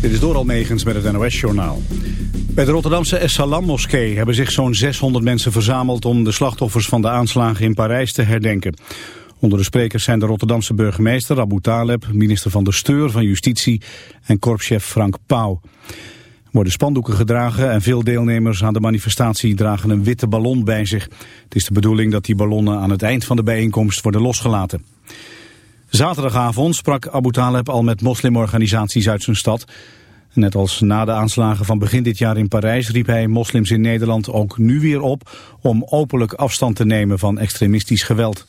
Dit is door Almegens met het NOS-journaal. Bij de Rotterdamse Es-Salam-moskee hebben zich zo'n 600 mensen verzameld... om de slachtoffers van de aanslagen in Parijs te herdenken. Onder de sprekers zijn de Rotterdamse burgemeester Abu Taleb... minister van de Steur van Justitie en korpschef Frank Pauw. Er worden spandoeken gedragen en veel deelnemers aan de manifestatie... dragen een witte ballon bij zich. Het is de bedoeling dat die ballonnen aan het eind van de bijeenkomst worden losgelaten. Zaterdagavond sprak Abu Taleb al met moslimorganisaties uit zijn stad. Net als na de aanslagen van begin dit jaar in Parijs riep hij moslims in Nederland ook nu weer op om openlijk afstand te nemen van extremistisch geweld.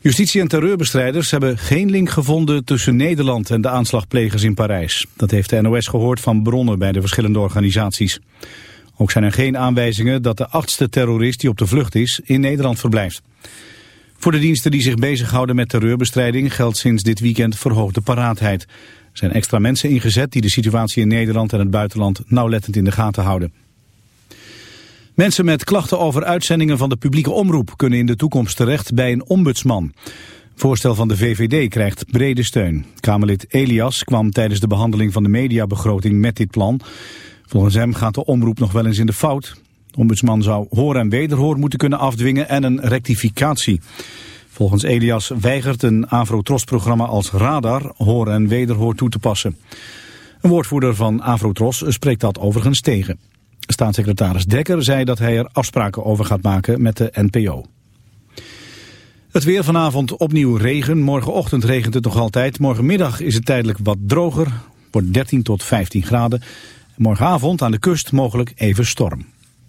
Justitie en terreurbestrijders hebben geen link gevonden tussen Nederland en de aanslagplegers in Parijs. Dat heeft de NOS gehoord van bronnen bij de verschillende organisaties. Ook zijn er geen aanwijzingen dat de achtste terrorist die op de vlucht is in Nederland verblijft. Voor de diensten die zich bezighouden met terreurbestrijding geldt sinds dit weekend verhoogde paraatheid. Er zijn extra mensen ingezet die de situatie in Nederland en het buitenland nauwlettend in de gaten houden. Mensen met klachten over uitzendingen van de publieke omroep kunnen in de toekomst terecht bij een ombudsman. Voorstel van de VVD krijgt brede steun. Kamerlid Elias kwam tijdens de behandeling van de mediabegroting met dit plan. Volgens hem gaat de omroep nog wel eens in de fout. Ombudsman zou hoor en wederhoor moeten kunnen afdwingen en een rectificatie. Volgens Elias weigert een Avrotros-programma als Radar hoor en wederhoor toe te passen. Een woordvoerder van Avrotros spreekt dat overigens tegen. Staatssecretaris Dekker zei dat hij er afspraken over gaat maken met de NPO. Het weer vanavond opnieuw regen. Morgenochtend regent het nog altijd. Morgenmiddag is het tijdelijk wat droger. Wordt 13 tot 15 graden. Morgenavond aan de kust mogelijk even storm.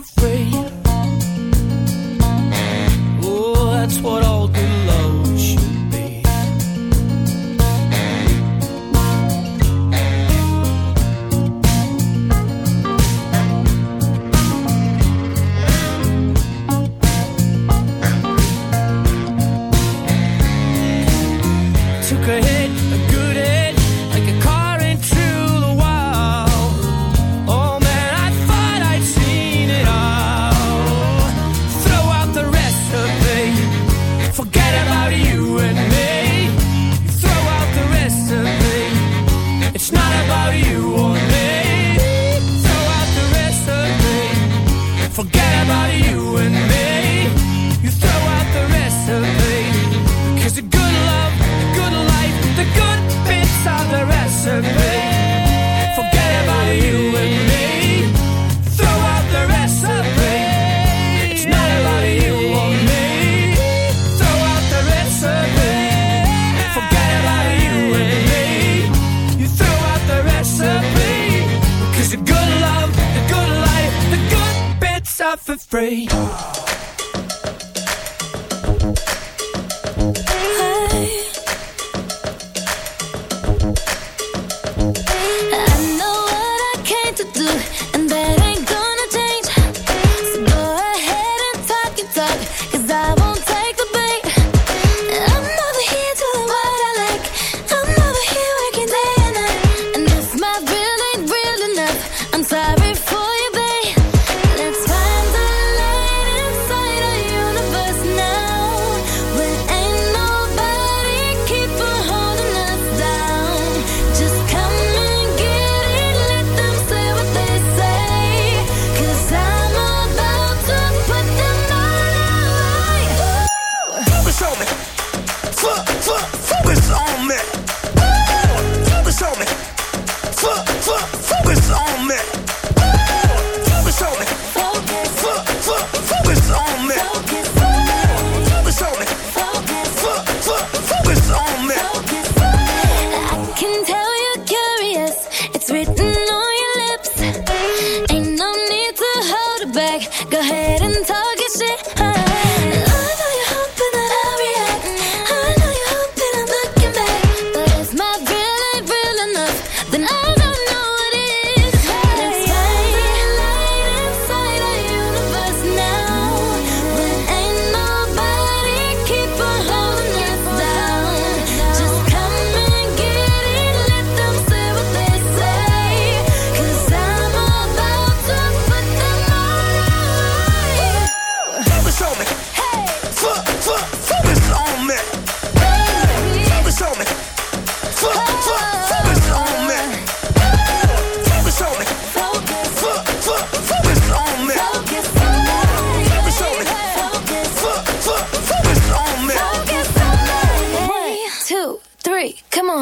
afraid. Free.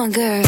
Girl.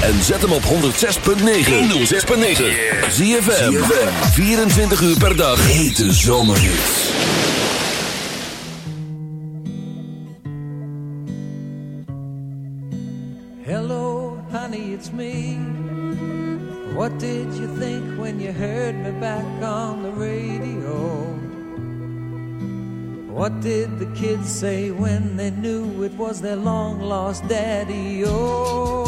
En zet hem op 106.9. 106.9. ZFM. 24 uur per dag. Hete zomerhits. Hello, honey, it's me. What did you think when you heard me back on the radio? What did the kids say when they knew it was their long lost daddy? Oh,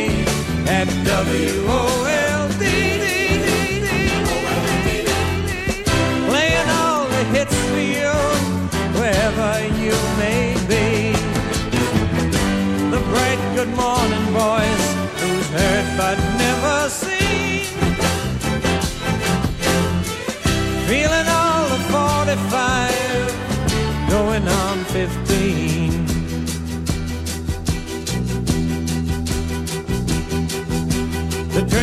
at WOLD. Playing all the hits for you, wherever you may be. The bright good morning voice, who's heard but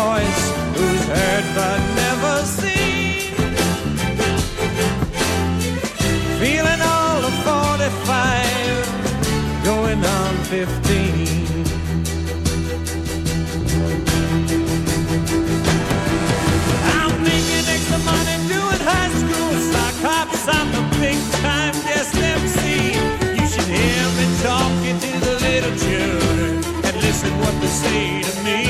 Voice, who's heard but never seen. Feeling all of 45, going on 15. I'm making extra money doing high school. I'm the big time guest MC. You should hear me talking to the little children and listen what they say to me.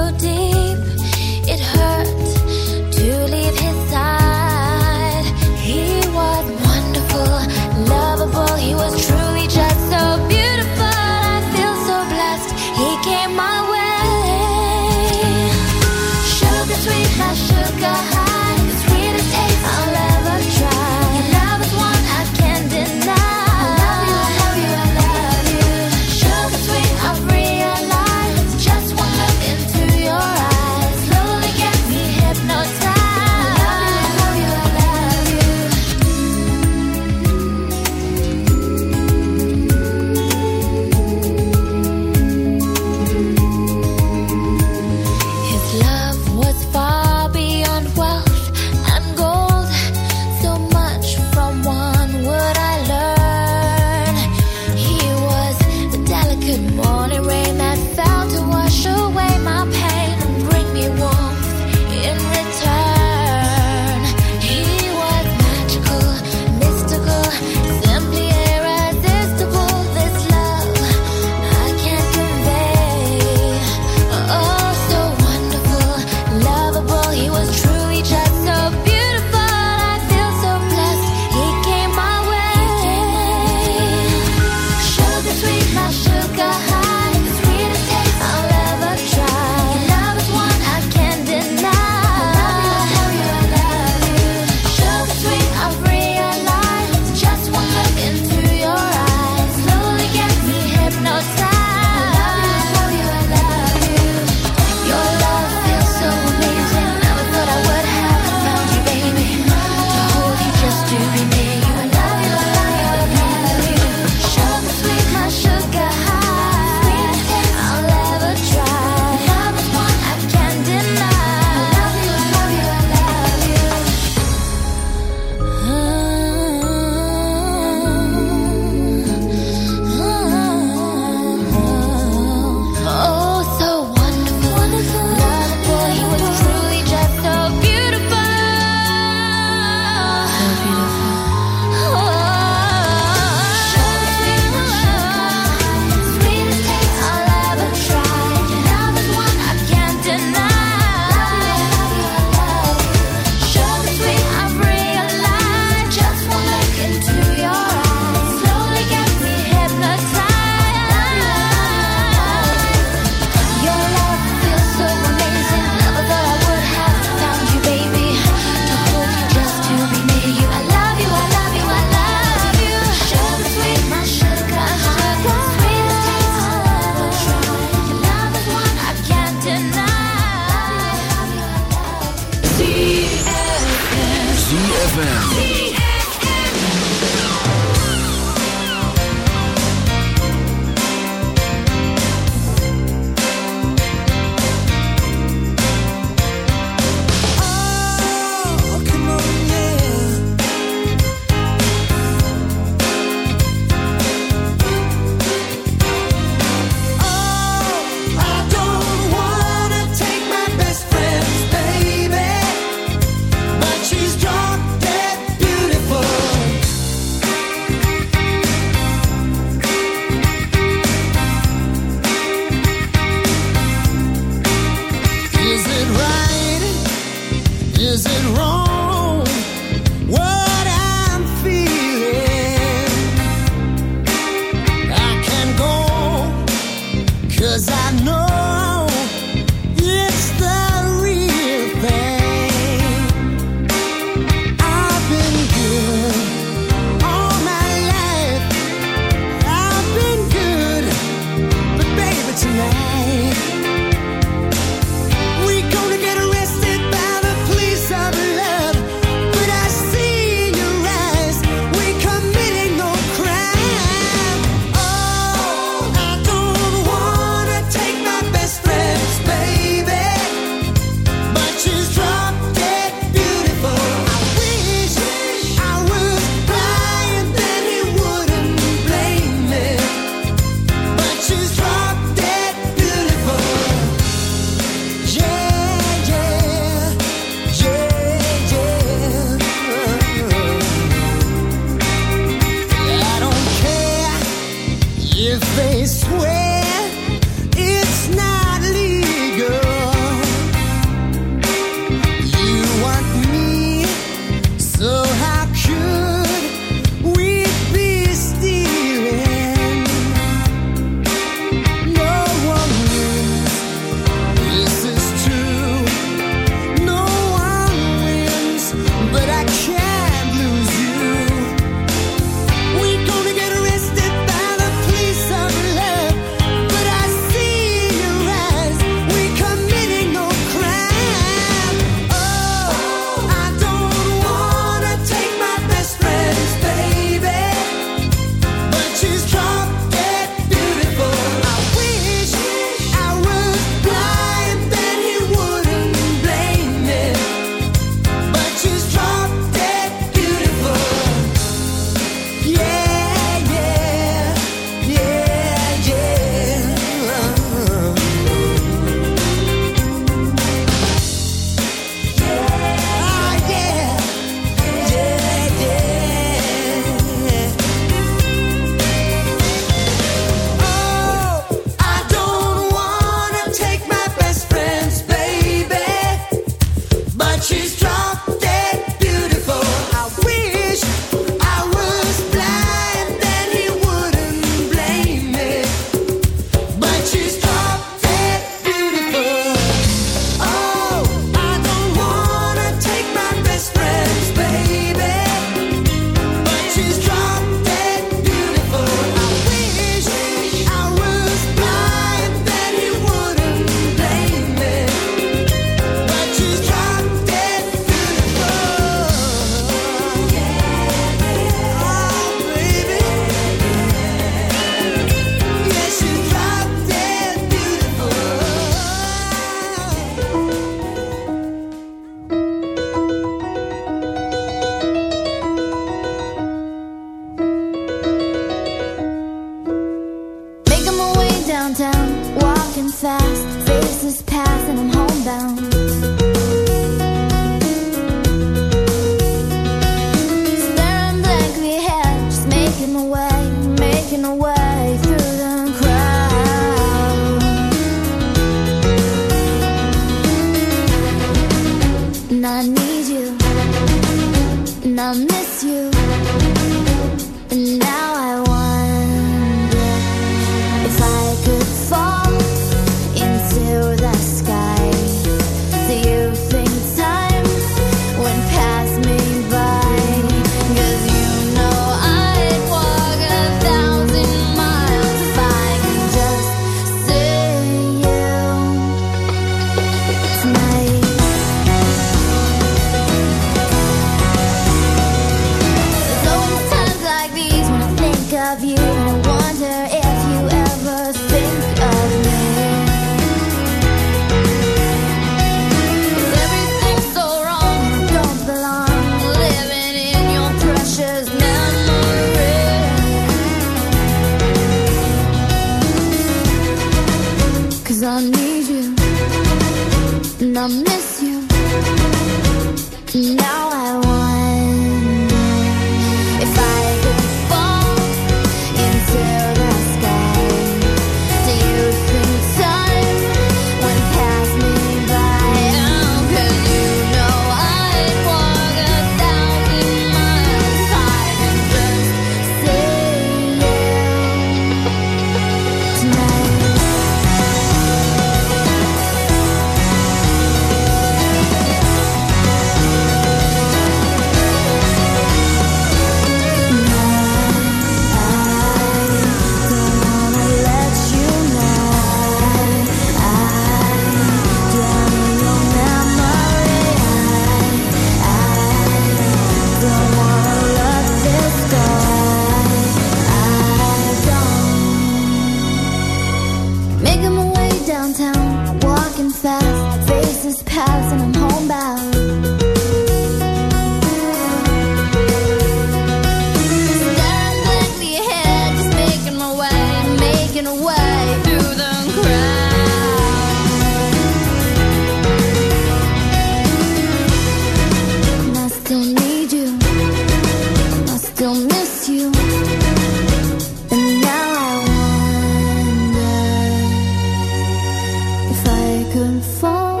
and fall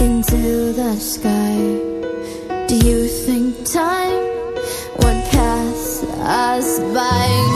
into the sky. Do you think time would pass us by?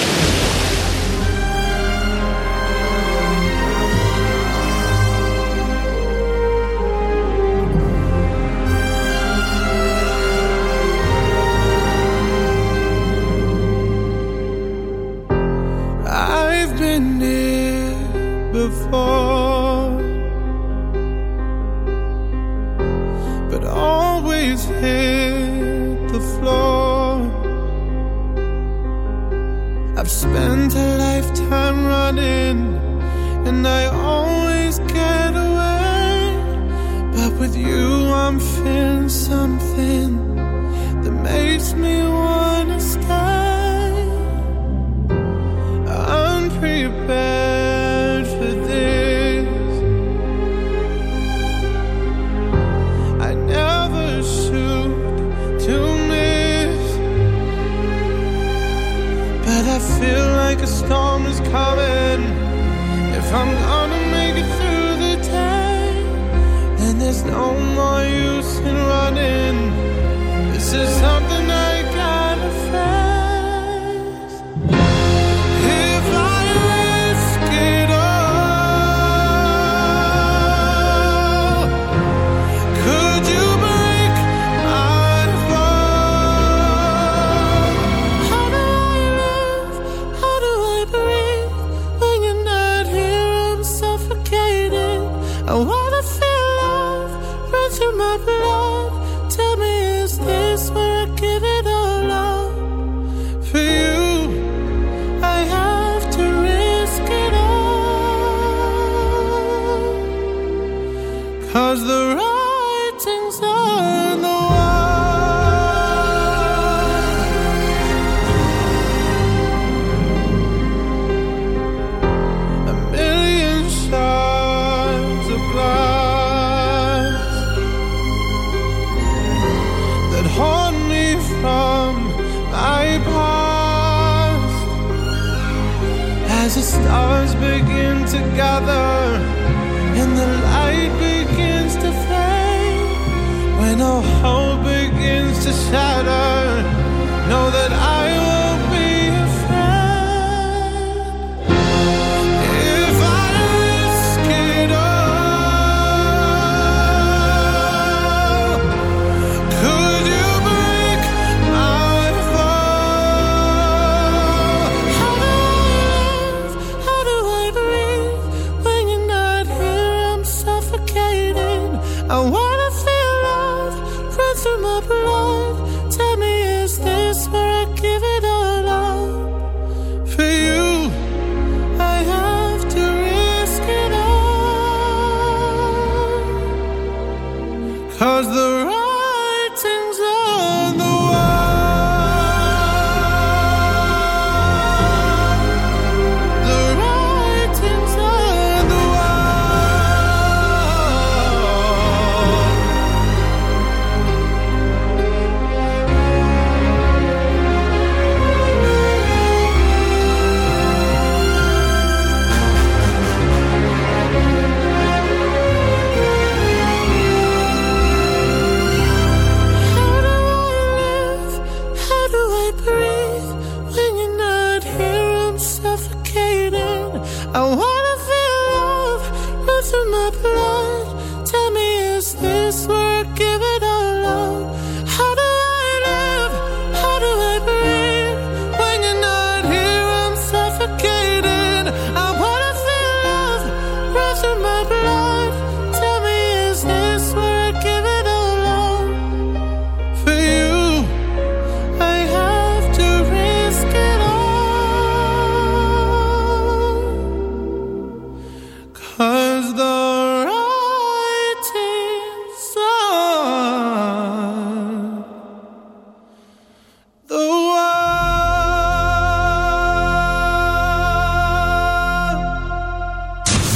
makes me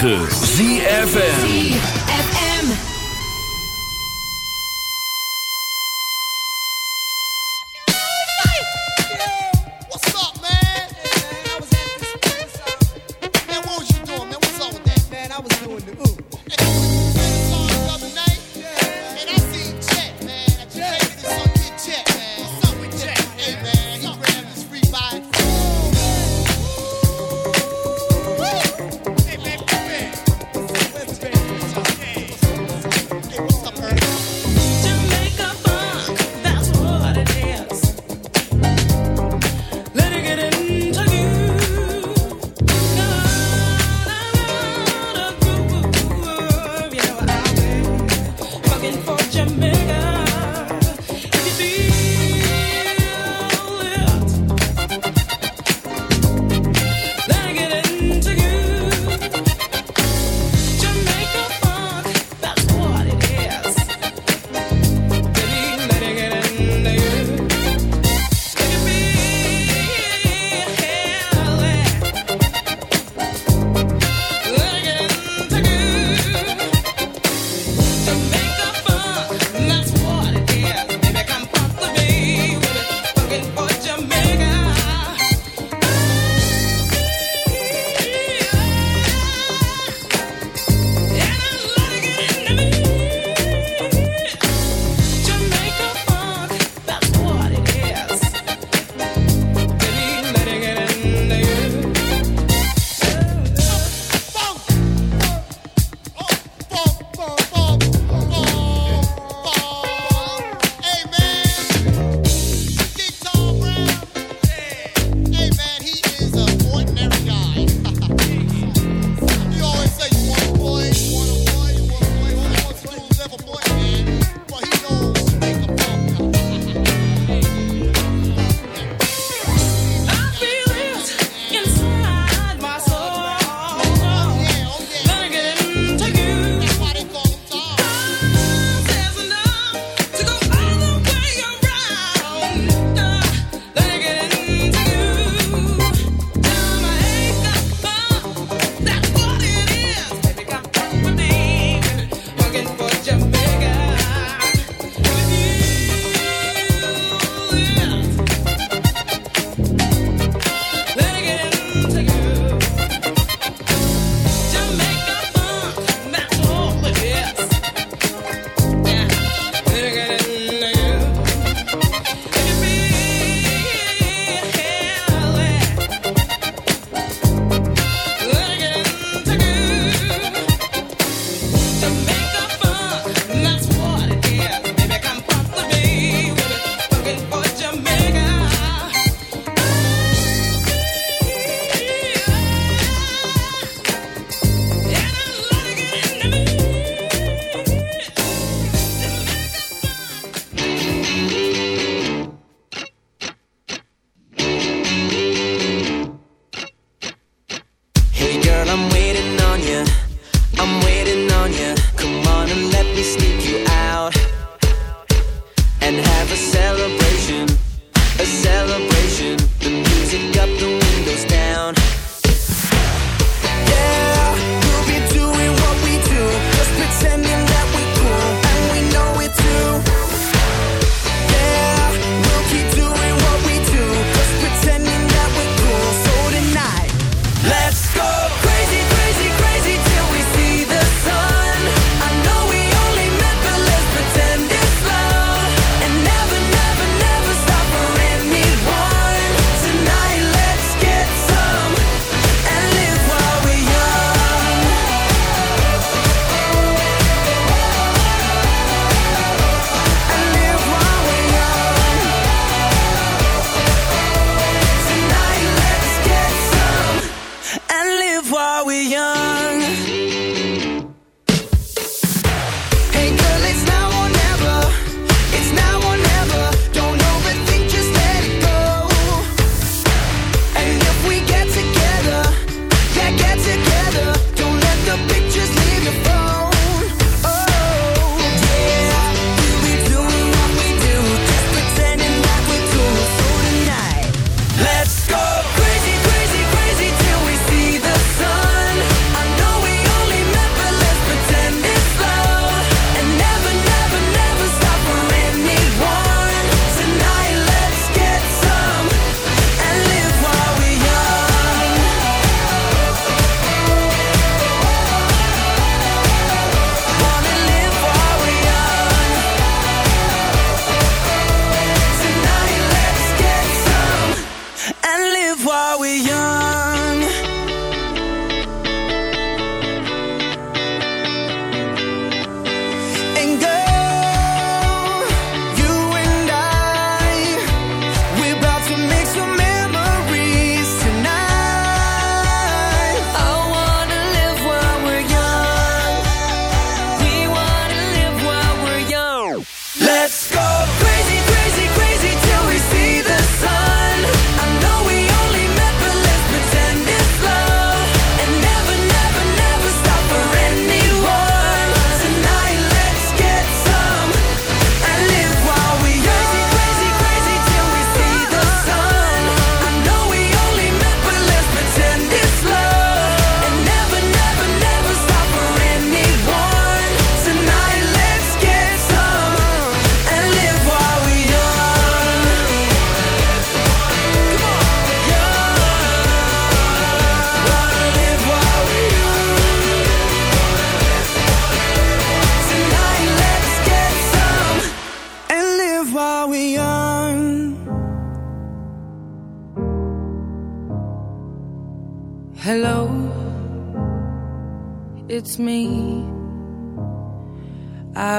9.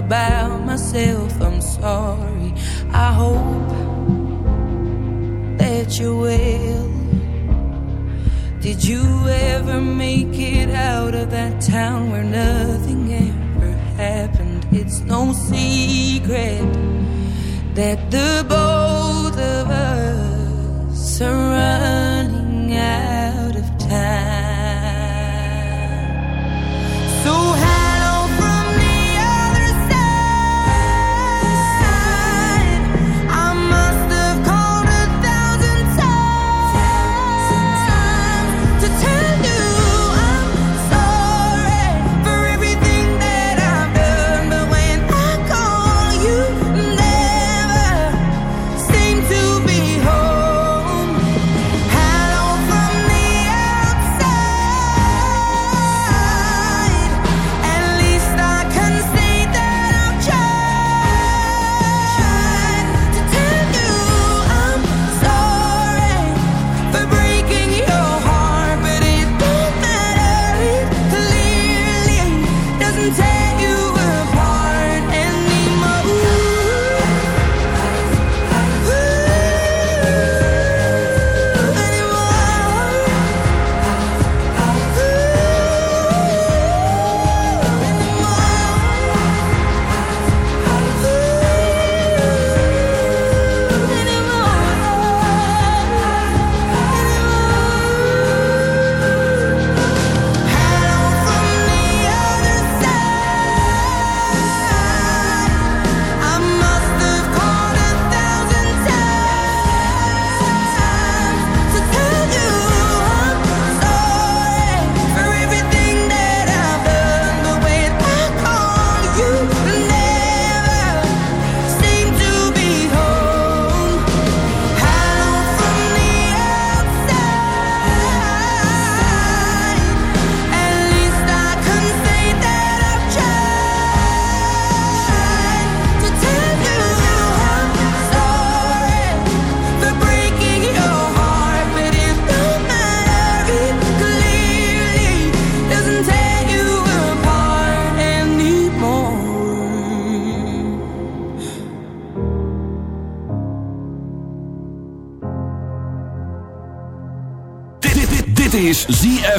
goodbye.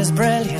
is brilliant.